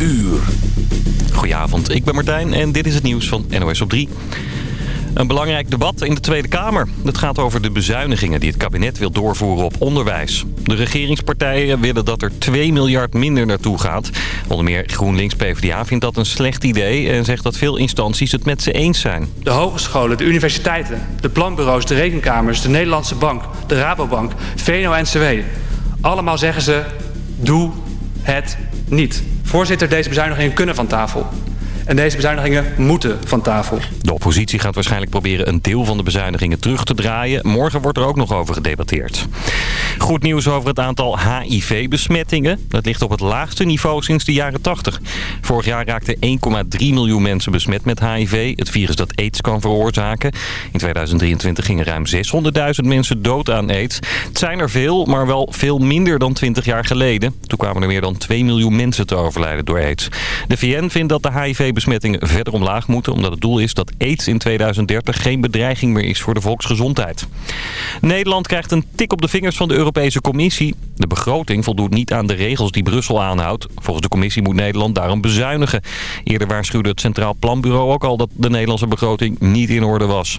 uur. Goedenavond, ik ben Martijn en dit is het nieuws van NOS op 3. Een belangrijk debat in de Tweede Kamer. Het gaat over de bezuinigingen die het kabinet wil doorvoeren op onderwijs. De regeringspartijen willen dat er 2 miljard minder naartoe gaat. Onder meer GroenLinks PvdA vindt dat een slecht idee... en zegt dat veel instanties het met ze eens zijn. De hogescholen, de universiteiten, de planbureaus, de rekenkamers... de Nederlandse Bank, de Rabobank, VNO-NCW. Allemaal zeggen ze, doe het niet. Voorzitter, deze bezuinigingen kunnen van tafel. En deze bezuinigingen moeten van tafel. De oppositie gaat waarschijnlijk proberen een deel van de bezuinigingen terug te draaien. Morgen wordt er ook nog over gedebatteerd. Goed nieuws over het aantal HIV-besmettingen. Dat ligt op het laagste niveau sinds de jaren 80. Vorig jaar raakten 1,3 miljoen mensen besmet met HIV. Het virus dat aids kan veroorzaken. In 2023 gingen ruim 600.000 mensen dood aan aids. Het zijn er veel, maar wel veel minder dan 20 jaar geleden. Toen kwamen er meer dan 2 miljoen mensen te overlijden door aids. De VN vindt dat de HIV besmettingen verder omlaag moeten... omdat het doel is dat aids in 2030 geen bedreiging meer is voor de volksgezondheid. Nederland krijgt een tik op de vingers van de Europese Commissie. De begroting voldoet niet aan de regels die Brussel aanhoudt. Volgens de Commissie moet Nederland daarom bezuinigen. Eerder waarschuwde het Centraal Planbureau ook al dat de Nederlandse begroting niet in orde was.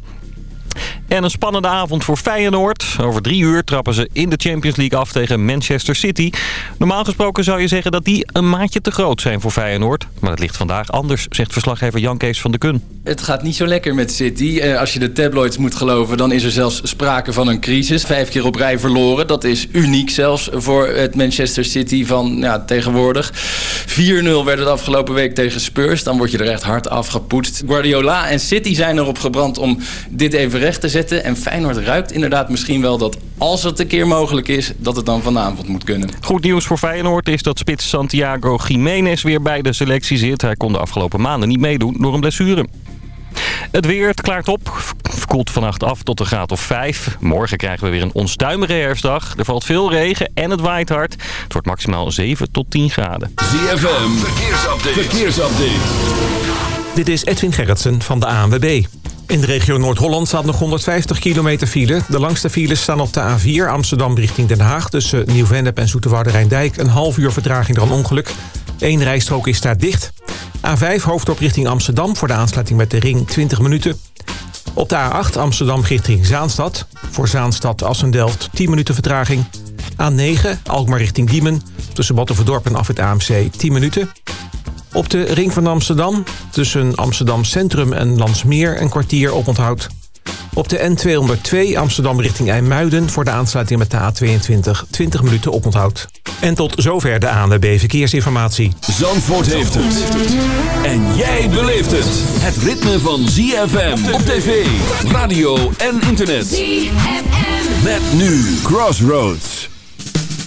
En een spannende avond voor Feyenoord. Over drie uur trappen ze in de Champions League af tegen Manchester City. Normaal gesproken zou je zeggen dat die een maatje te groot zijn voor Feyenoord. Maar dat ligt vandaag anders, zegt verslaggever Jan Kees van de Kun. Het gaat niet zo lekker met City. Eh, als je de tabloids moet geloven, dan is er zelfs sprake van een crisis. Vijf keer op rij verloren. Dat is uniek zelfs voor het Manchester City van ja, tegenwoordig. 4-0 werd het afgelopen week tegen Spurs. Dan word je er echt hard afgepoetst. Guardiola en City zijn erop gebrand om dit even te zetten en Feyenoord ruikt inderdaad misschien wel dat als het een keer mogelijk is... dat het dan vanavond moet kunnen. Goed nieuws voor Feyenoord is dat spits Santiago Jiménez weer bij de selectie zit. Hij kon de afgelopen maanden niet meedoen door een blessure. Het weer, het klaart op. Koelt vannacht af tot een graad of 5. Morgen krijgen we weer een onstuimige herfstdag. Er valt veel regen en het waait hard. Het wordt maximaal 7 tot 10 graden. ZFM, verkeersupdate. verkeersupdate. Dit is Edwin Gerritsen van de ANWB. In de regio Noord-Holland staat nog 150 kilometer file. De langste files staan op de A4 Amsterdam richting Den Haag... tussen Nieuw-Vennep en Zoeterwoude Rijndijk. Een half uur vertraging door een ongeluk. Eén rijstrook is daar dicht. A5 hoofdop richting Amsterdam voor de aansluiting met de ring 20 minuten. Op de A8 Amsterdam richting Zaanstad. Voor Zaanstad Assendelft 10 minuten vertraging. A9 Alkmaar richting Diemen. Tussen Battenverdorp en af het AMC 10 minuten. Op de ring van Amsterdam, tussen Amsterdam Centrum en Landsmeer, een kwartier oponthoud. Op de N202 Amsterdam richting IJmuiden voor de aansluiting met de A22 20 minuten oponthoud. En tot zover de ANWB Verkeersinformatie. Zandvoort heeft het. En jij beleeft het. Het ritme van ZFM op tv, radio en internet. ZFM. Met nu Crossroads.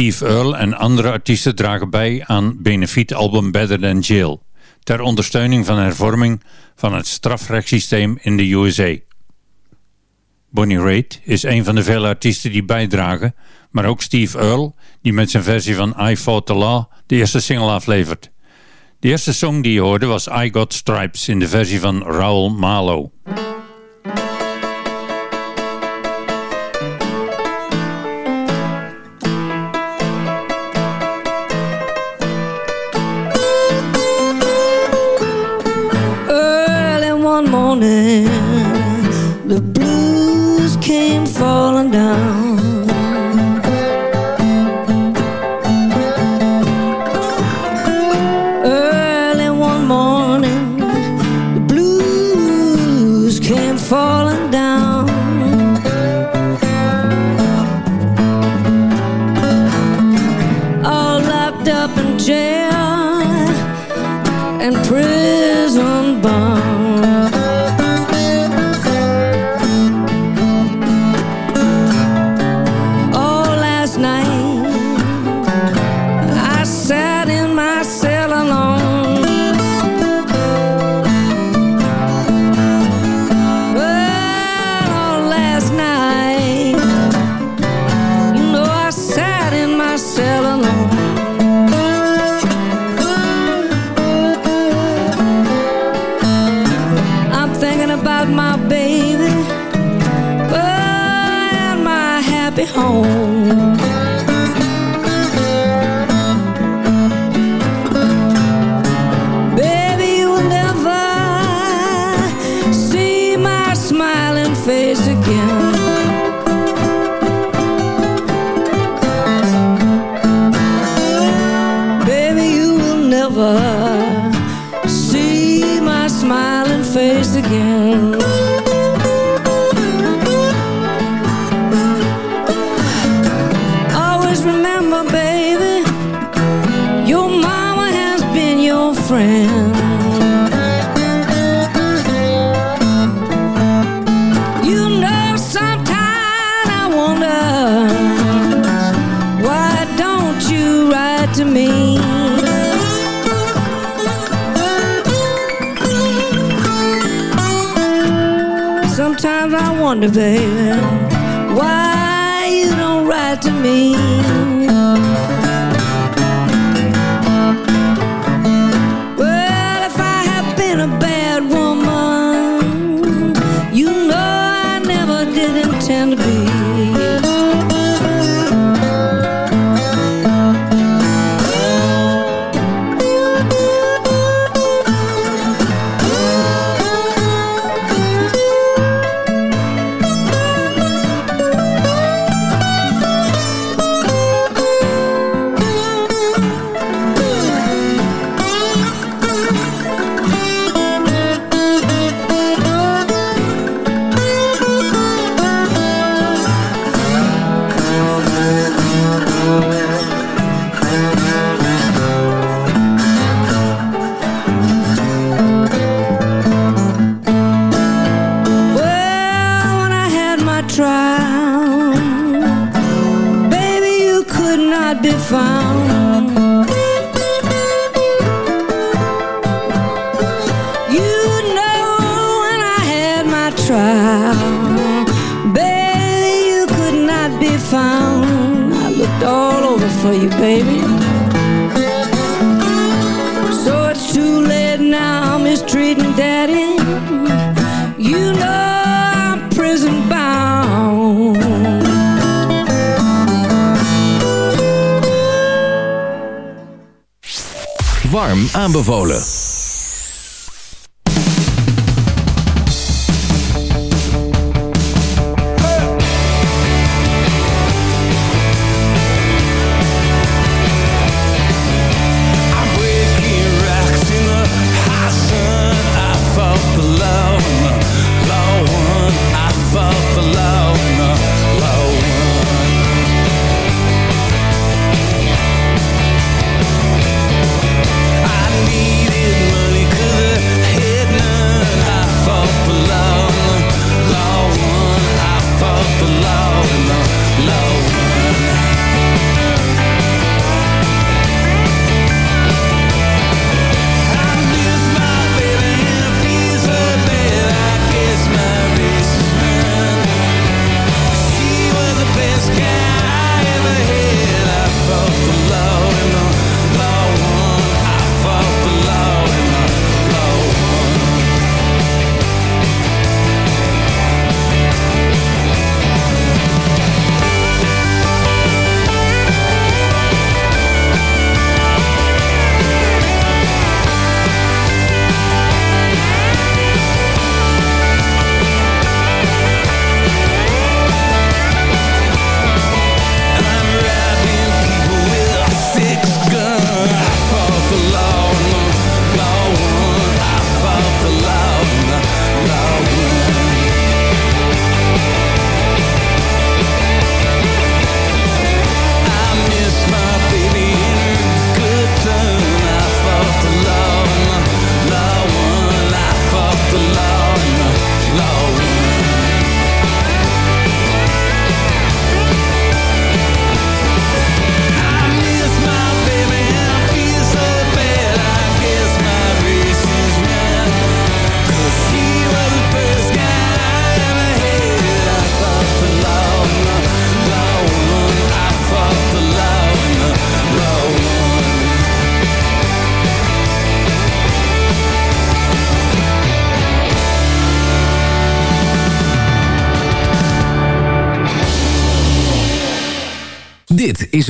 Steve Earle en andere artiesten dragen bij aan album Better Than Jail, ter ondersteuning van hervorming van het strafrechtssysteem in de USA. Bonnie Raitt is een van de vele artiesten die bijdragen, maar ook Steve Earle, die met zijn versie van I Fought the Law de eerste single aflevert. De eerste song die je hoorde was I Got Stripes in de versie van Raoul Malo. Wonder,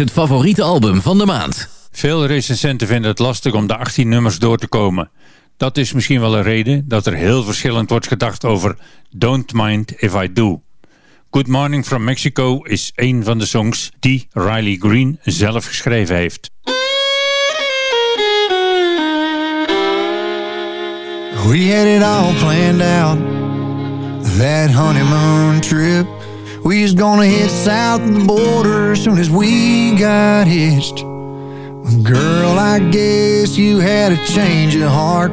het favoriete album van de maand. Veel recensenten vinden het lastig om de 18 nummers door te komen. Dat is misschien wel een reden dat er heel verschillend wordt gedacht over Don't Mind If I Do. Good Morning from Mexico is een van de songs die Riley Green zelf geschreven heeft. We had it all planned out That honeymoon trip We was gonna hit south of the border As soon as we got hitched. Girl, I guess you had a change of heart.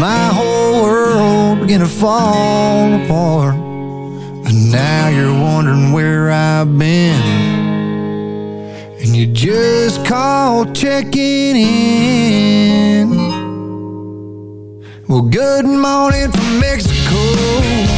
My whole world began to fall apart. And now you're wondering where I've been. And you just called checking in. Well, good morning from Mexico.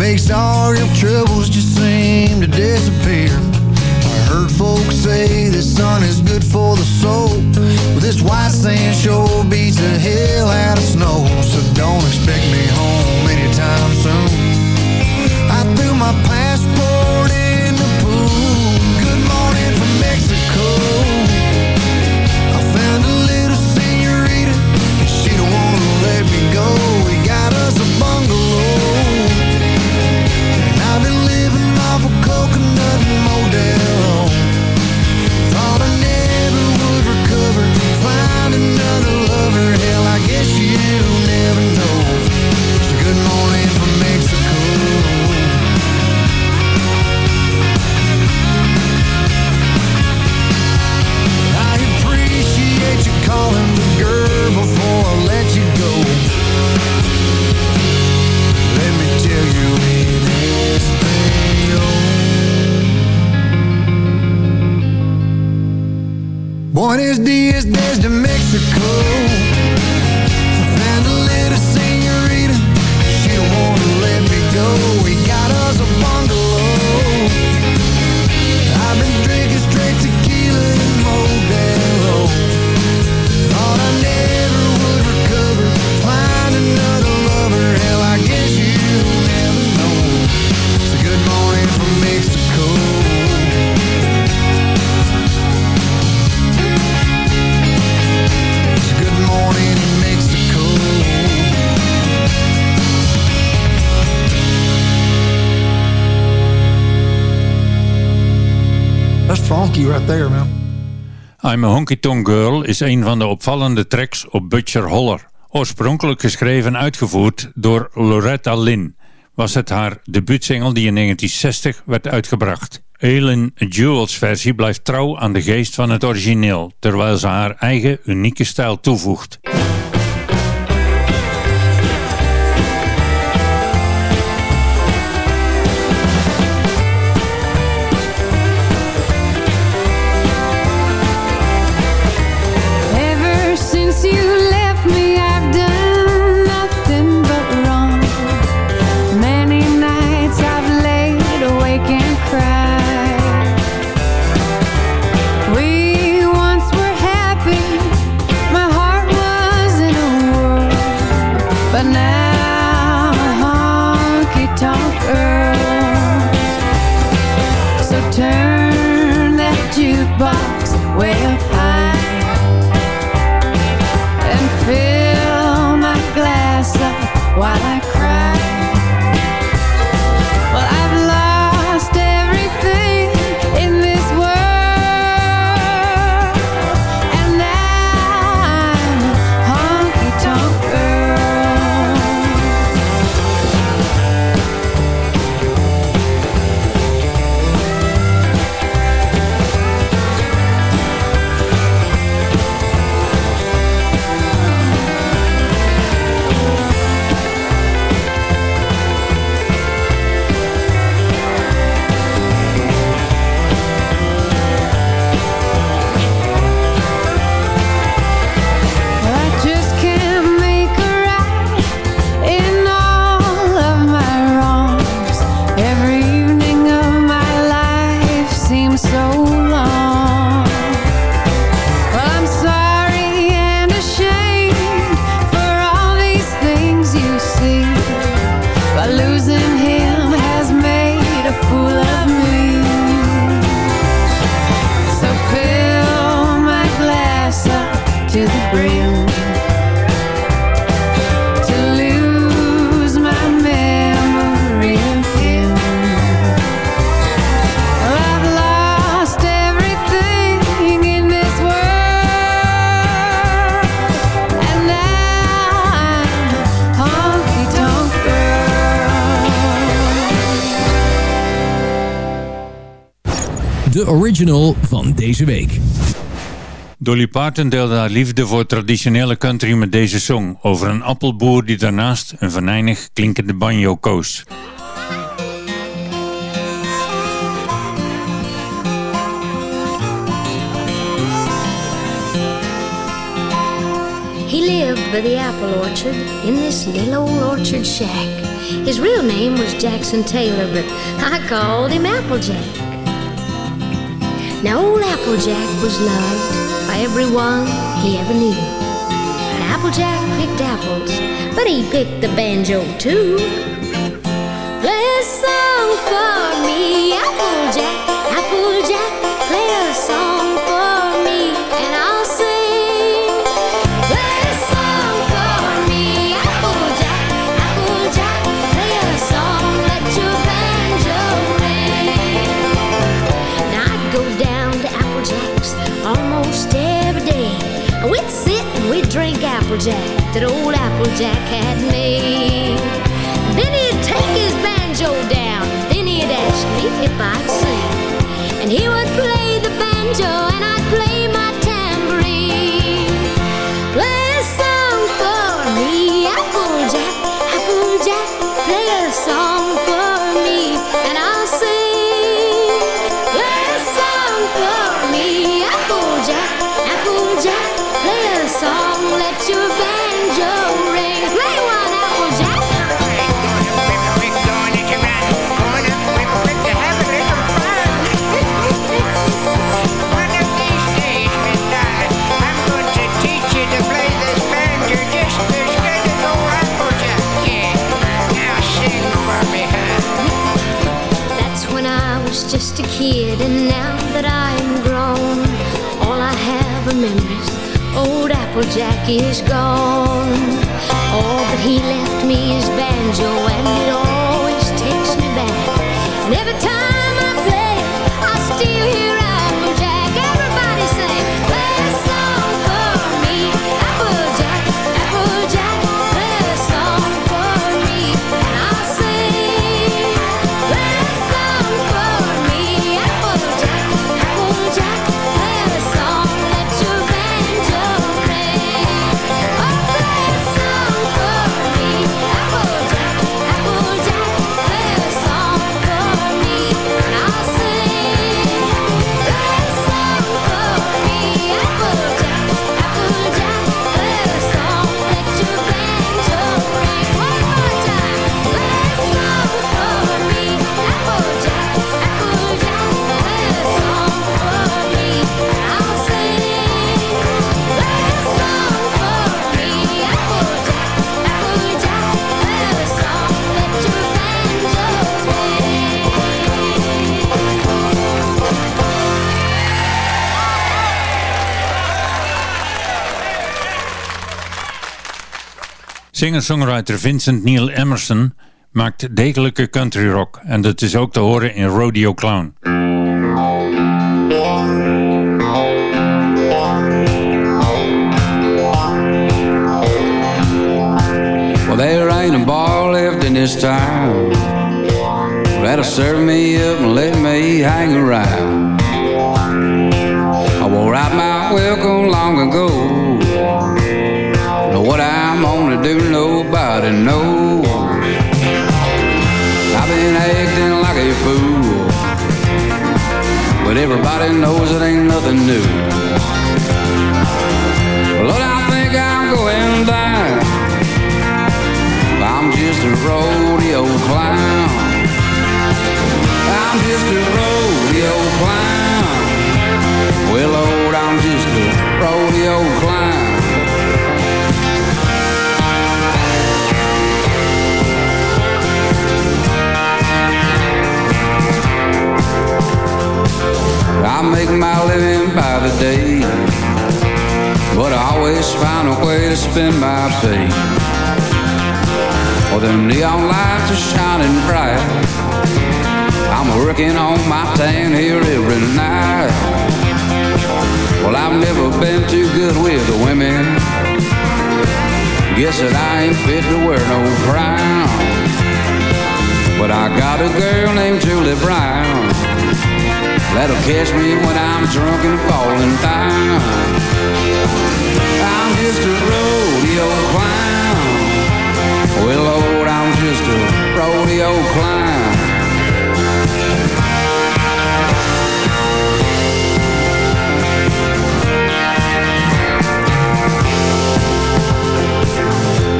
Makes all your troubles just seem to disappear. I heard folks say the sun is good for the soul. Well, this white sand sure beats the hell out of snow. So don't expect me home anytime soon. I threw my passport you never know. Honky Tonk Girl is een van de opvallende tracks op Butcher Holler. Oorspronkelijk geschreven en uitgevoerd door Loretta Lynn, was het haar debuutsingle die in 1960 werd uitgebracht. Eileen Jewels versie blijft trouw aan de geest van het origineel, terwijl ze haar eigen unieke stijl toevoegt. De original van deze week. Dolly Parton deelde haar liefde voor traditionele country met deze song over een appelboer die daarnaast een venijnig klinkende banjo koos. He lived by the apple orchard in this little old orchard shack. His real name was Jackson Taylor, but I called him Applejack. Now, old Applejack was loved by everyone he ever knew. And Applejack picked apples, but he picked the banjo too. Play a song for me, Applejack, Applejack that old Applejack had made. Then he'd take his banjo down. Then he'd ask me if I'd sing. And he would play the banjo and I'd Applejack is gone. All that he left me is banjo, and it always takes me back. And every time I play, I still hear Singer-songwriter Vincent Neil Emerson maakt degelijke country rock en dat is ook te horen in Rodeo Clown. Well, there ain't a bar left in this town that'll serve me up and let me hang around. I wore out my welcome long ago. What I'm gonna do, nobody knows. I've been acting like a fool, but everybody knows it ain't nothing new. Lord, I think I'm going down. I'm just a rodeo clown. I'm just a rodeo clown. Well, Lord, I'm just a rodeo clown. I make my living by the day, but I always find a way to spend my pay. Oh, well, the neon lights are shining bright. I'm working on my tan here every night. Well, I've never been too good with the women. Guess that I ain't fit to wear no crown. But I got a girl named Julie Brown. That'll catch me when I'm drunk and falling down. I'm just a rodeo clown. Well, Lord, I'm just a rodeo clown.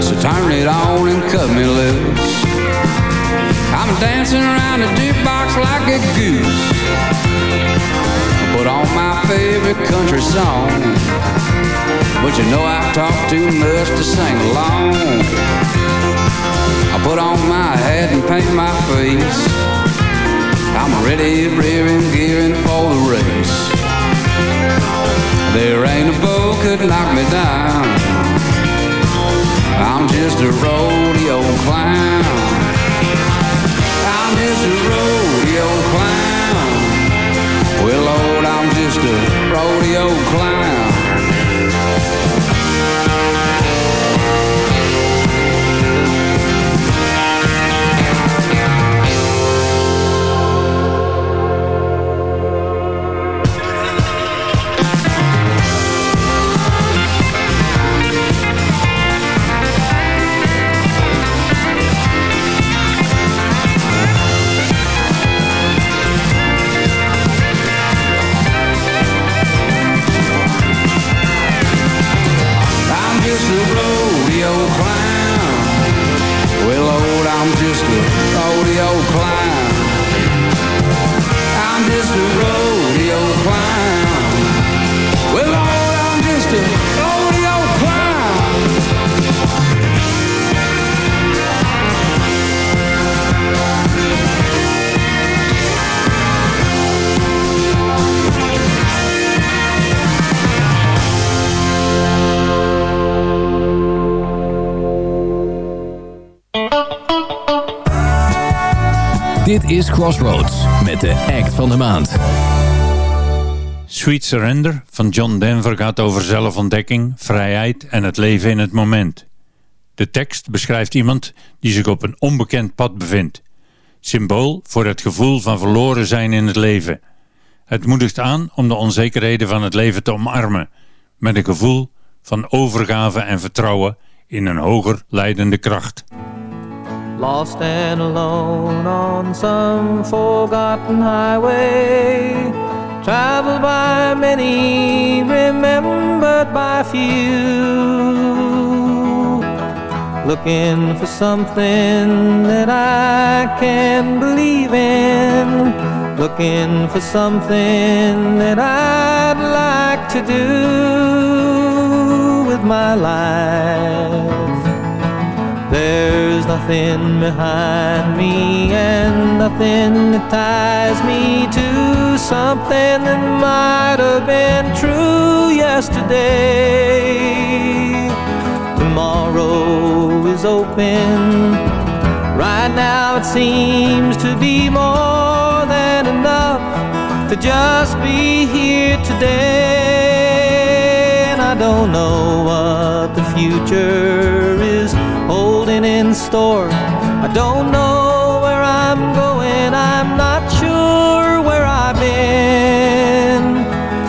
So turn it on and cut me loose. I'm dancing around the jukebox like a goose. Put on my favorite country song. But you know I talk too much to sing along. I put on my hat and paint my face. I'm ready, rearing, gearing for the race. There ain't a boat could knock me down. I'm just a rodeo clown. I'm just a rodeo clown. Well, Lord, I'm just a rodeo clown. Crossroads met de act van de maand. Sweet Surrender van John Denver gaat over zelfontdekking, vrijheid en het leven in het moment. De tekst beschrijft iemand die zich op een onbekend pad bevindt. Symbool voor het gevoel van verloren zijn in het leven. Het moedigt aan om de onzekerheden van het leven te omarmen, met een gevoel van overgave en vertrouwen in een hoger leidende kracht. Lost and alone on some forgotten highway Traveled by many, remembered by few. Looking for something that I can believe in. Looking for something that I'd like to do with my life there's nothing behind me and nothing that ties me to something that might have been true yesterday. Tomorrow is open. Right now it seems to be more than enough to just be here today. And I don't know what the future is in store. I don't know where I'm going, I'm not sure where I've been.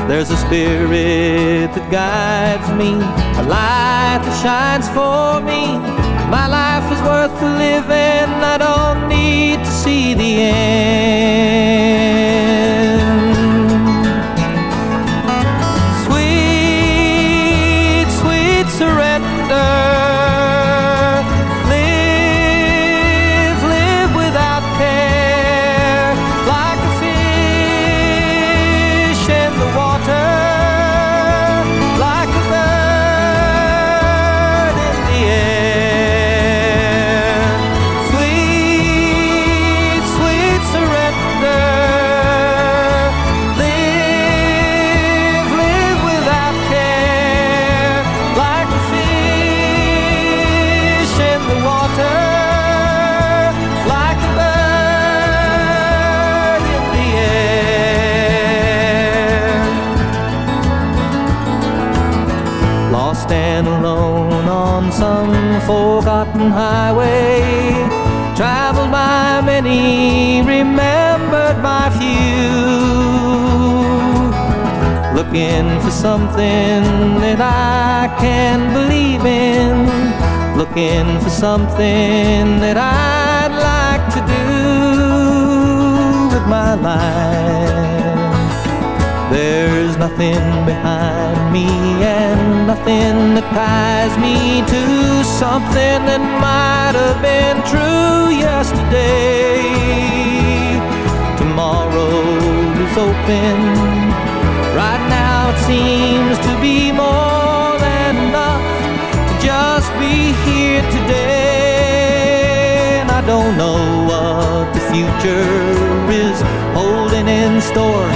There's a spirit that guides me, a light that shines for me. My life is worth living, I don't need to see the end. Something that I'd like to do with my life. There's nothing behind me and nothing that ties me to something that might have been true yesterday. Tomorrow is open. Right now it seems to be more don't know what the future is holding in store.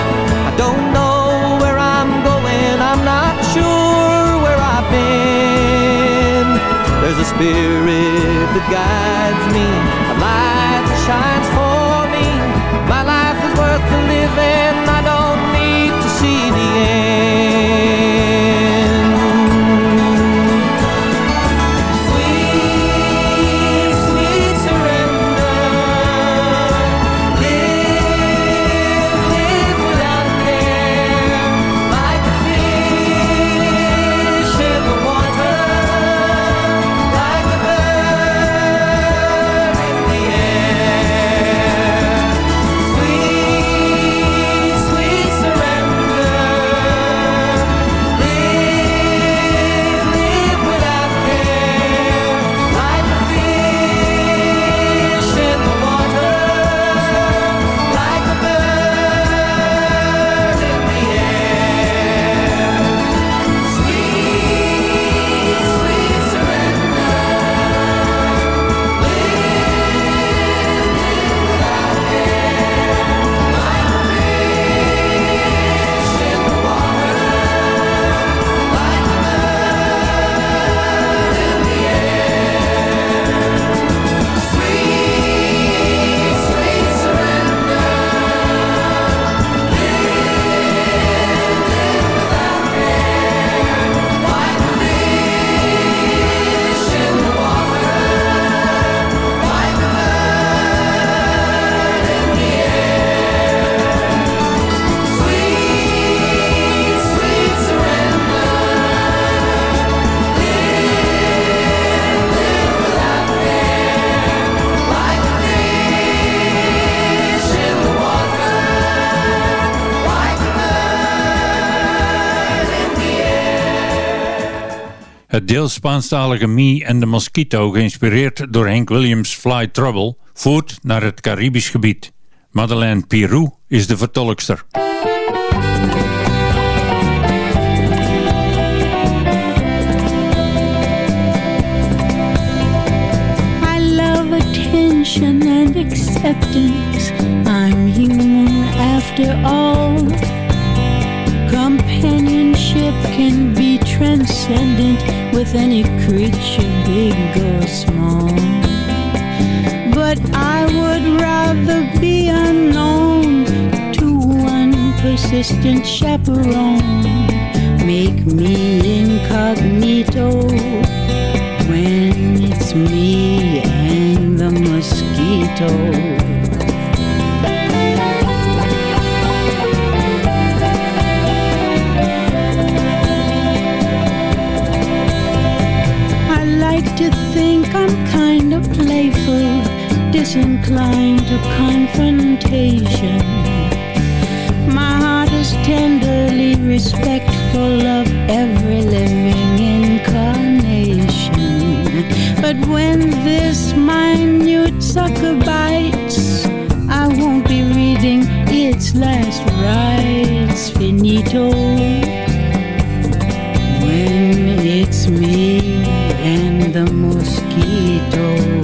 I don't know where I'm going. I'm not sure where I've been. There's a spirit that guides me, a light that shines for Het deels Spaanstalige Me and the Mosquito, geïnspireerd door Hank Williams' Fly Trouble, voert naar het Caribisch gebied. Madeleine Pirou is de vertolkster. I love attention and acceptance. I'm human after all. Companionship can be transcendent with any creature, big or small. But I would rather be unknown to one persistent chaperone. Make me incognito when it's me and the mosquito. Think I'm kind of playful, disinclined to confrontation. My heart is tenderly respectful of every living incarnation. But when this minute sucker bites, I won't be reading its last rites finito. The mosquito.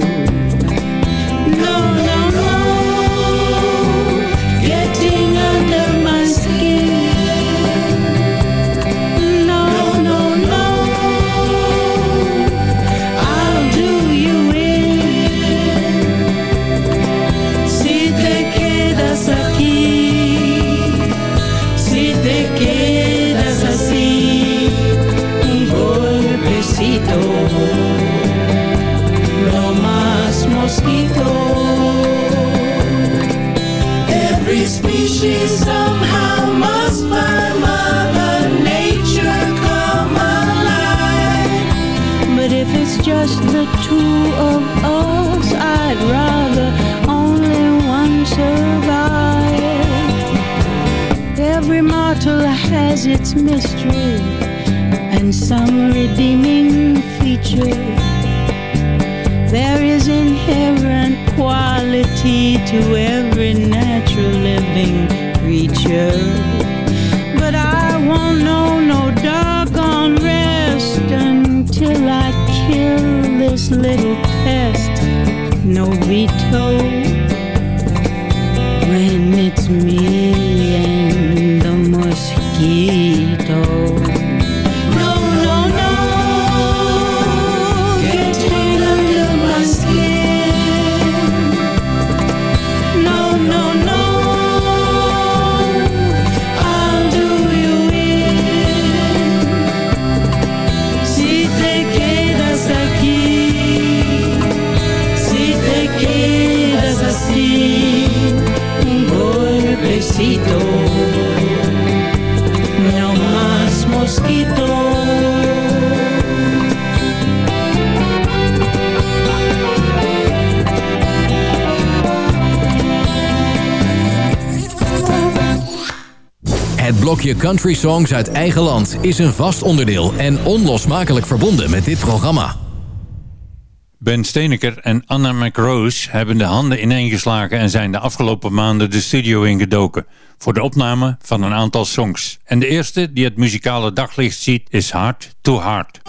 Every species somehow must by Mother Nature come alive. But if it's just the two of us, I'd rather only one survive. Every mortal has its mystery and some redeeming feature. There is inherent Equality to every natural living creature. But I won't know no doggone rest until I kill this little pest. No veto when it's me. blokje country songs uit eigen land is een vast onderdeel en onlosmakelijk verbonden met dit programma. Ben Steneker en Anna McRose hebben de handen ineengeslagen en zijn de afgelopen maanden de studio ingedoken voor de opname van een aantal songs. En de eerste die het muzikale daglicht ziet is Hard to Hard.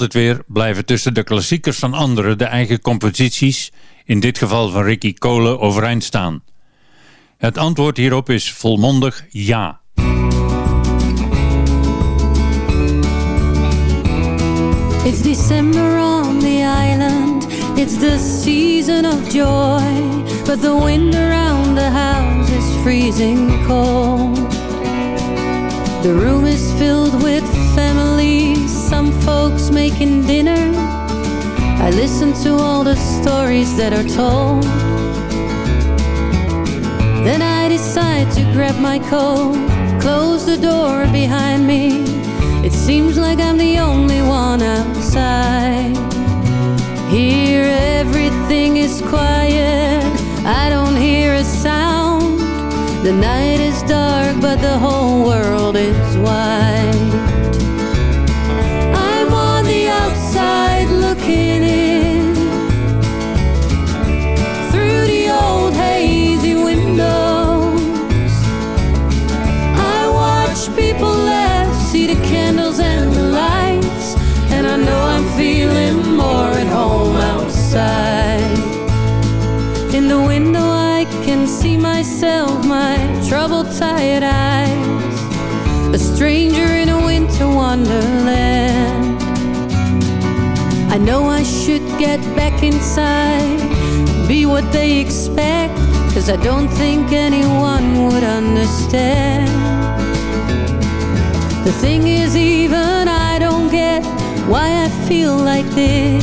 altijd weer blijven tussen de klassiekers van anderen de eigen composities, in dit geval van Ricky Cole, overeind staan. Het antwoord hierop is volmondig ja. It's December on the island, it's the season of joy, but the wind around the house is freezing cold. The room is filled with folks making dinner. I listen to all the stories that are told. Then I decide to grab my coat, close the door behind me. It seems like I'm the only one outside. Here everything is quiet, I don't hear a sound. The night is dark, but the whole get back inside, be what they expect, cause I don't think anyone would understand. The thing is, even I don't get why I feel like this.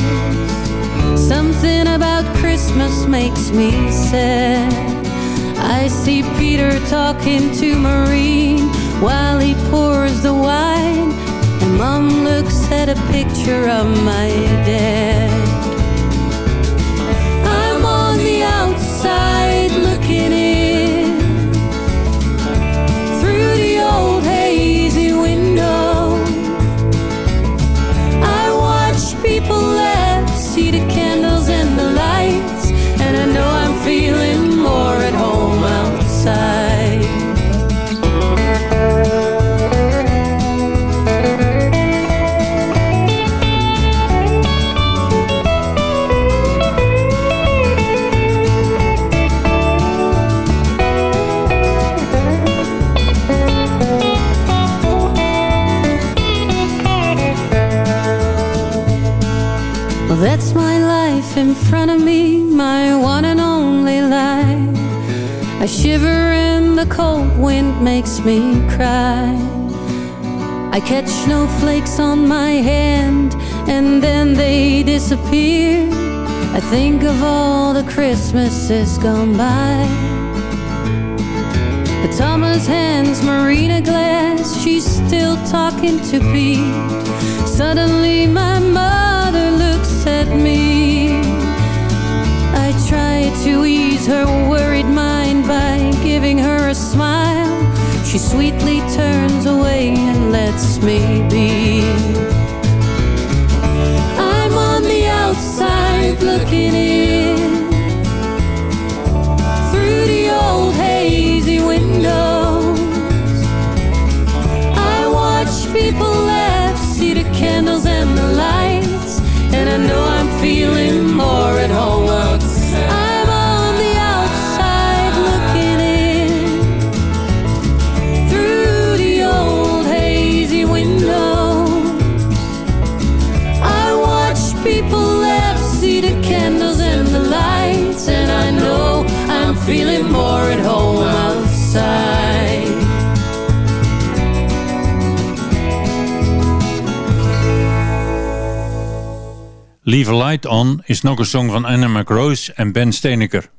Something about Christmas makes me sad. I see Peter talking to Maureen while he pours the wine, and Mom looks at a picture of my dad. Makes me cry. I catch snowflakes on my hand and then they disappear. I think of all the Christmases gone by. But Thomas hands Marina glass, she's still talking to Pete. Suddenly my mother looks at me. I try to ease her worried mind by giving her a smile. She sweetly turns away and lets me be. I'm on the outside looking in Leave a Light On is nog een song van Anna McRose en Ben Steeneker.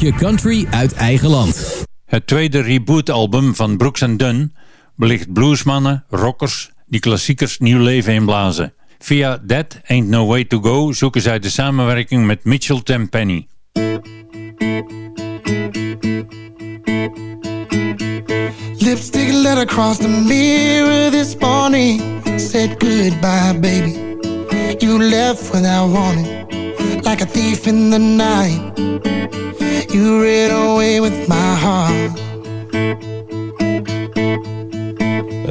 stukje country uit eigen land. Het tweede rebootalbum van Brooks Dunn belicht bluesmannen, rockers die klassiekers nieuw leven inblazen. Via That Ain't No Way To Go zoeken zij de samenwerking met Mitchell Tenpenny. Lipstick across the mirror this Said goodbye baby You left without warning Like a thief in the night You ran away with my heart.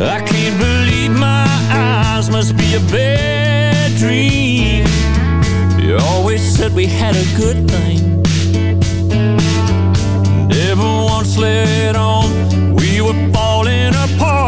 I can't believe my eyes Must be a bad dream. You always said we had a good thing Never once let on We were falling apart.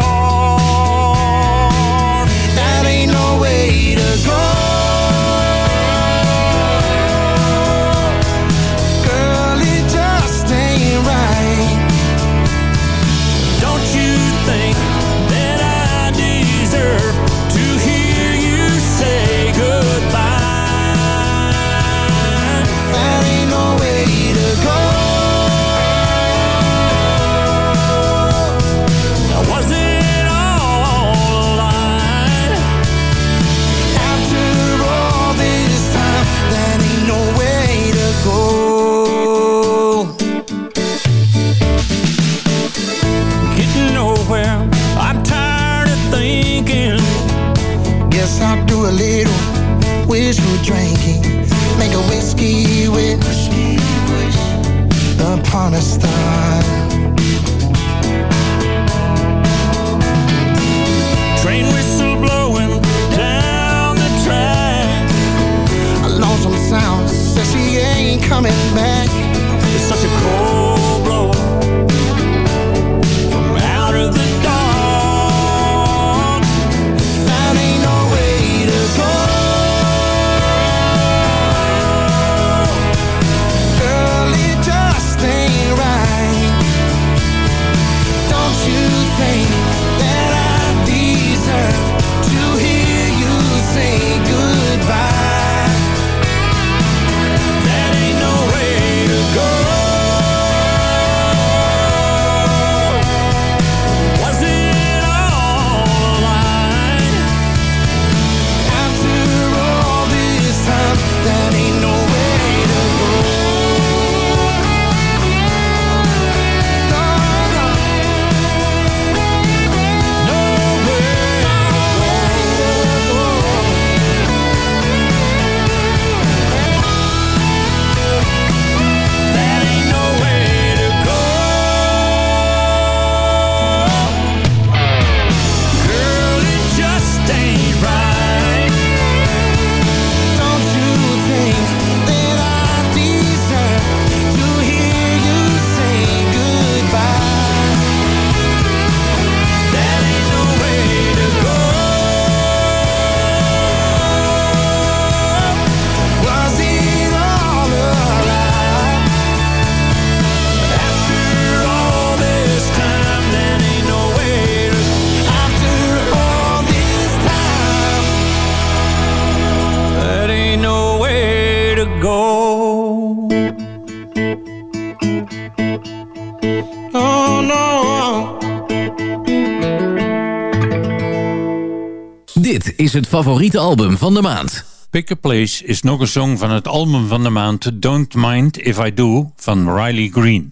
is het favoriete album van de maand. Pick a Place is nog een song van het album van de maand Don't Mind If I Do van Riley Green.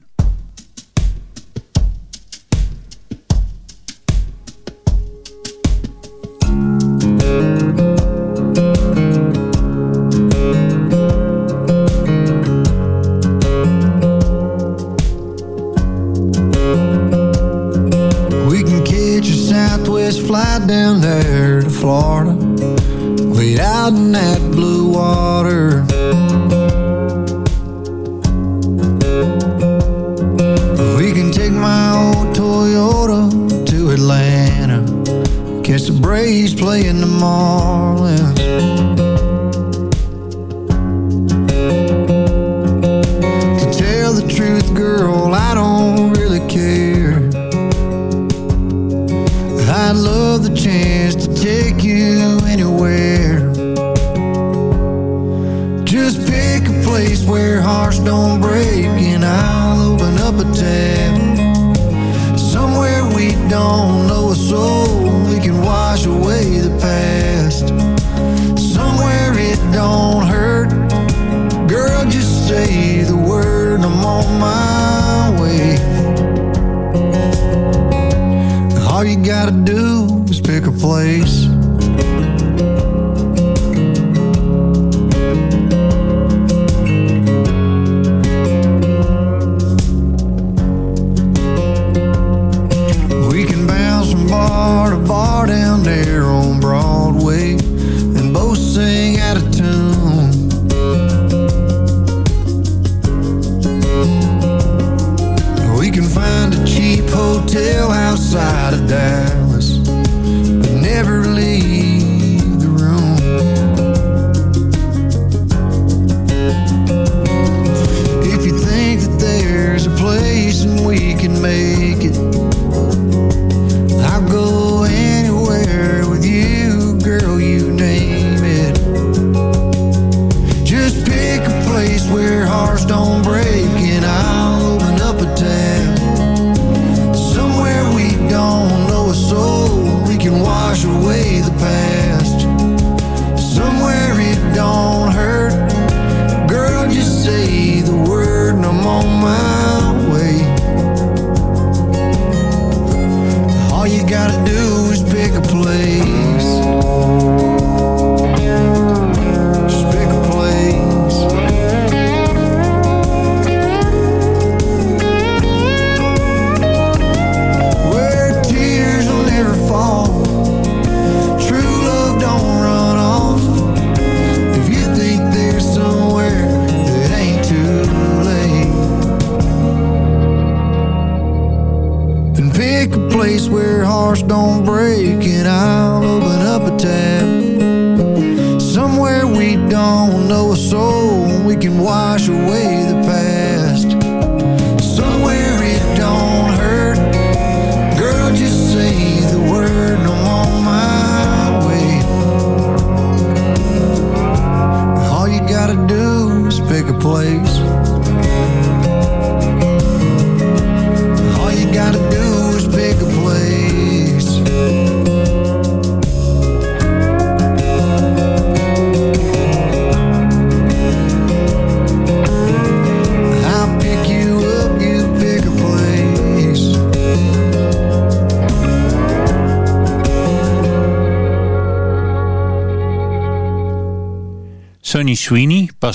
you gotta do is pick a place.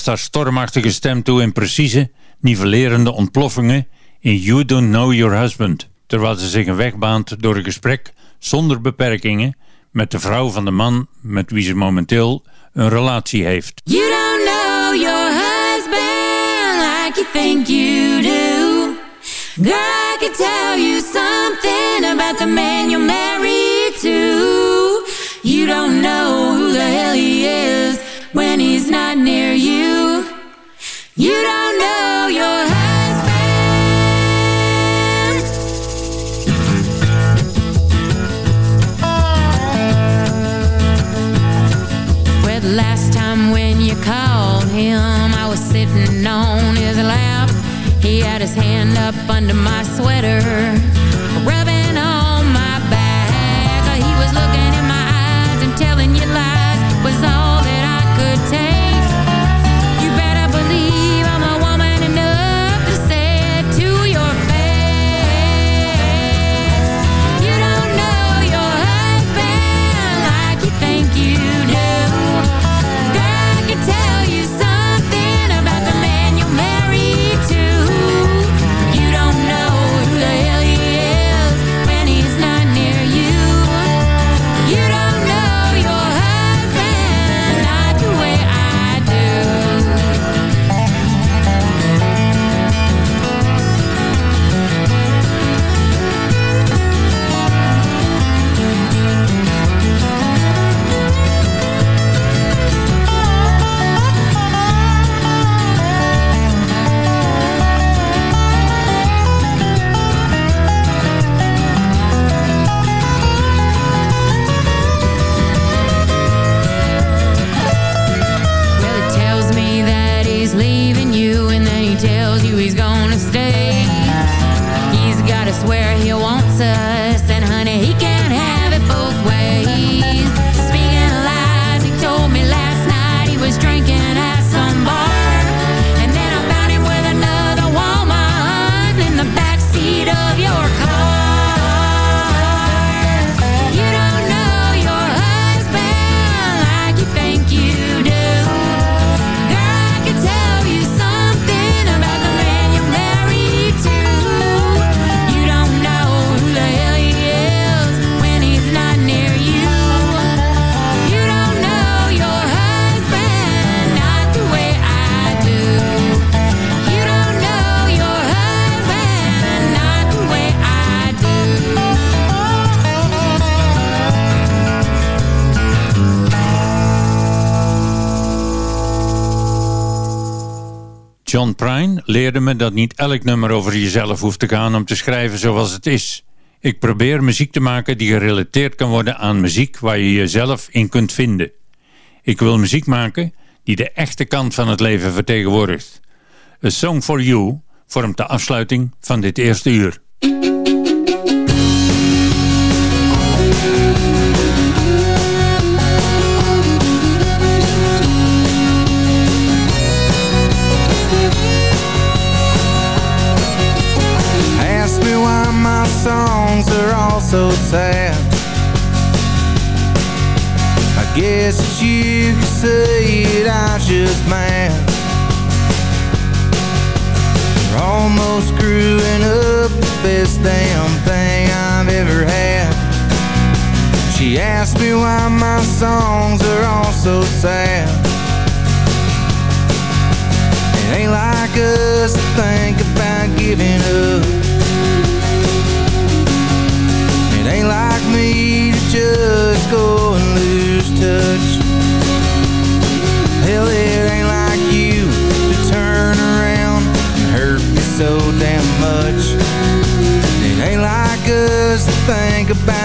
blaast haar stormachtige stem toe in precieze, nivellerende ontploffingen in You Don't Know Your Husband, terwijl ze zich een weg baant door een gesprek zonder beperkingen met de vrouw van de man met wie ze momenteel een relatie heeft. You don't know your husband like you think you do. Girl, I can tell you something about the man Leerde me dat niet elk nummer over jezelf hoeft te gaan om te schrijven zoals het is. Ik probeer muziek te maken die gerelateerd kan worden aan muziek waar je jezelf in kunt vinden. Ik wil muziek maken die de echte kant van het leven vertegenwoordigt. A Song for You vormt de afsluiting van dit eerste uur. So sad. I guess that you could say it, I was just mad. You're almost screwing up the best damn thing I've ever had. She asked me why my songs are all so sad. It ain't like us to think about giving up. Like me to just go and lose touch. Hell, it ain't like you to turn around and hurt me so damn much. It ain't like us to think about